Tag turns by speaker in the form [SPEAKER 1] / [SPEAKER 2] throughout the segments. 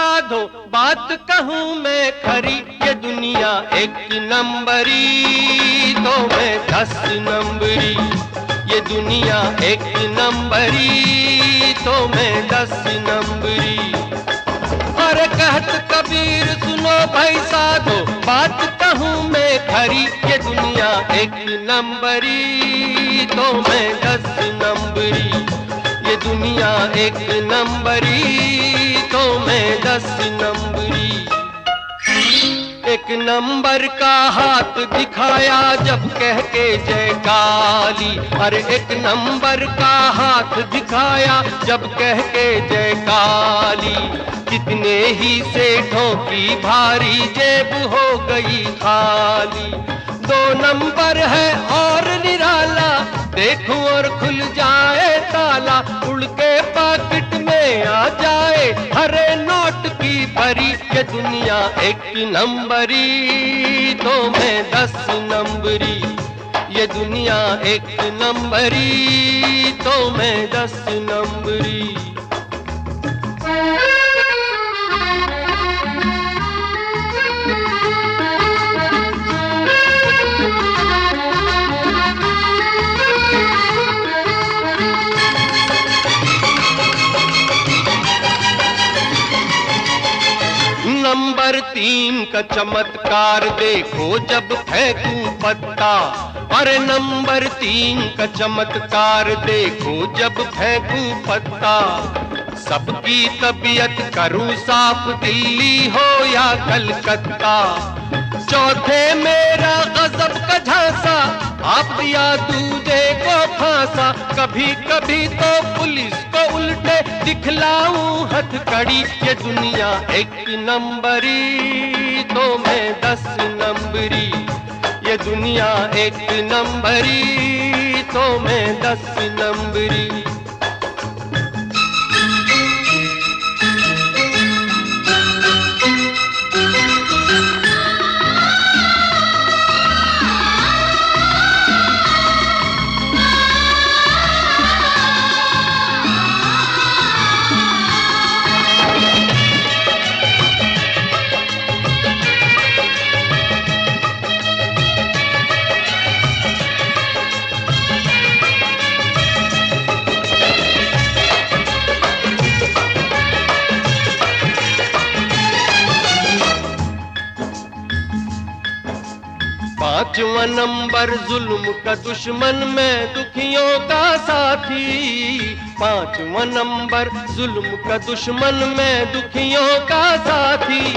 [SPEAKER 1] साधो बात कहूँ मैं खरी? ये दुनिया एक नंबरी तो मैं दस नंबरी। ये दुनिया एक नंबरी तो मैं दस नंबरी। अरे कहत कबीर सुनो भाई साधो, बात कहूँ मैं खरी? ये दुनिया एक नंबरी तो मैं दस नंबरी। दुनिया एक नंबरी तो मैं दस नंबरी। एक नंबर का हाथ दिखाया जब कह के जय काली। अरे एक नंबर का हाथ दिखाया जब कह के जय काली। कितने ही सेठों की भारी जेब हो गई खाली। दो नंबर है और देखो और खुल जाए ताला उड़ के पाकिट में आ जाए। हरे नोट की भरी ये दुनिया एक नंबरी तो मैं दस नंबरी। ये दुनिया एक नंबरी तो मैं दस नंबरी। तीन का चमत्कार देखो, जब फेंकू पत्ता। अरे नंबर तीन का चमत्कार देखो, जब फेंकू पत्ता। सबकी तबीयत करूँ साफ़, दिल्ली हो या कलकत्ता? चौथे मेरा गजब का झांसा, आप दिया दूजे को फांसा। कभी कभी तो पुलिस को उल्टे दिखलाऊं हथकड़ी ये दुनिया एक नंबरी तो मैं दस नंबरी। ये दुनिया एक नंबरी तो मैं दस नंबरी। पांचवा नंबर जुल्म का दुश्मन में दुखियों का साथी। पांचवा नंबर जुल्म का दुश्मन में दुखियों का साथी।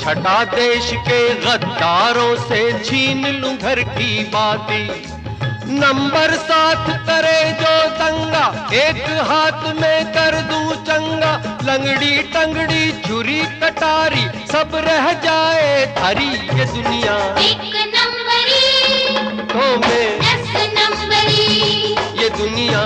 [SPEAKER 1] छठा देश के गद्दारों से छीन लूँ घर की बाती। नंबर साथ करे जो दंगा, एक हाथ में कर दूँ चंगा। लंगड़ी टंगड़ी, छुरी कटारी, सब रह जाए धरी ये दुनिया।
[SPEAKER 2] एक नंबरी
[SPEAKER 1] तो में। ये दुनिया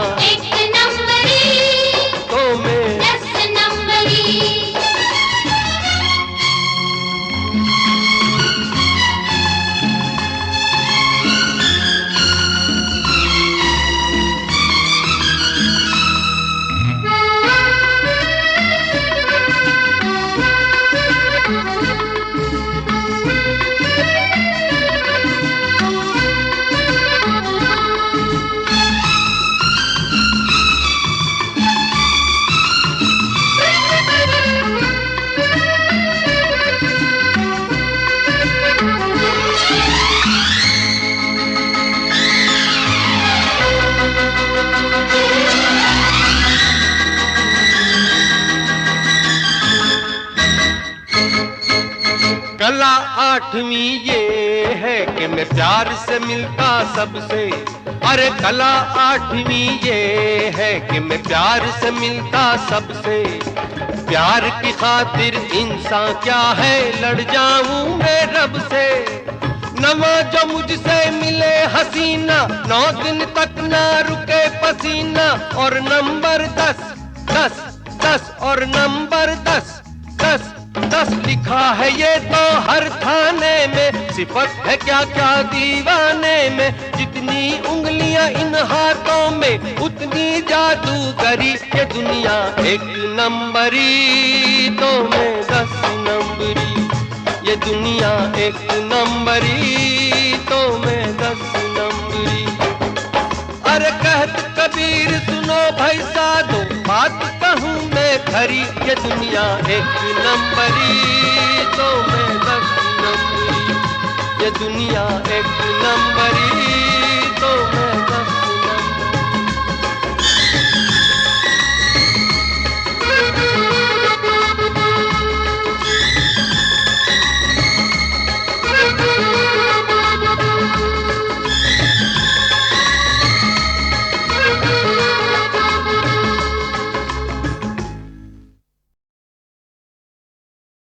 [SPEAKER 1] कला आठवीं ये है कि मैं प्यार से मिलता सबसे। अरे कला आठवीं ये है कि मैं प्यार से मिलता सबसे। प्यार की खातिर इंसान क्या है, लड़ जाऊँ मैं रब से। नवा जो मुझसे मिले हसीना, नौ दिन तक ना रुके पसीना। और नंबर दस दस दस, और नंबर दस। दस लिखा है ये तो हर थाने में। सिफत है क्या क्या दीवाने में? जितनी उंगलियाँ इन हाथों में, उतनी जा जादूगरी ये दुनिया एक नंबरी तो मैं दस नंबरी। ये दुनिया एक नंबरी तो मैं दस नंबरी। अरे कहत कबीर सुनो भाई साधो, बात मैं खरी ये दुनिया एक नंबरी तो मैं दस नंबरी। ये दुनिया एक नंबरी।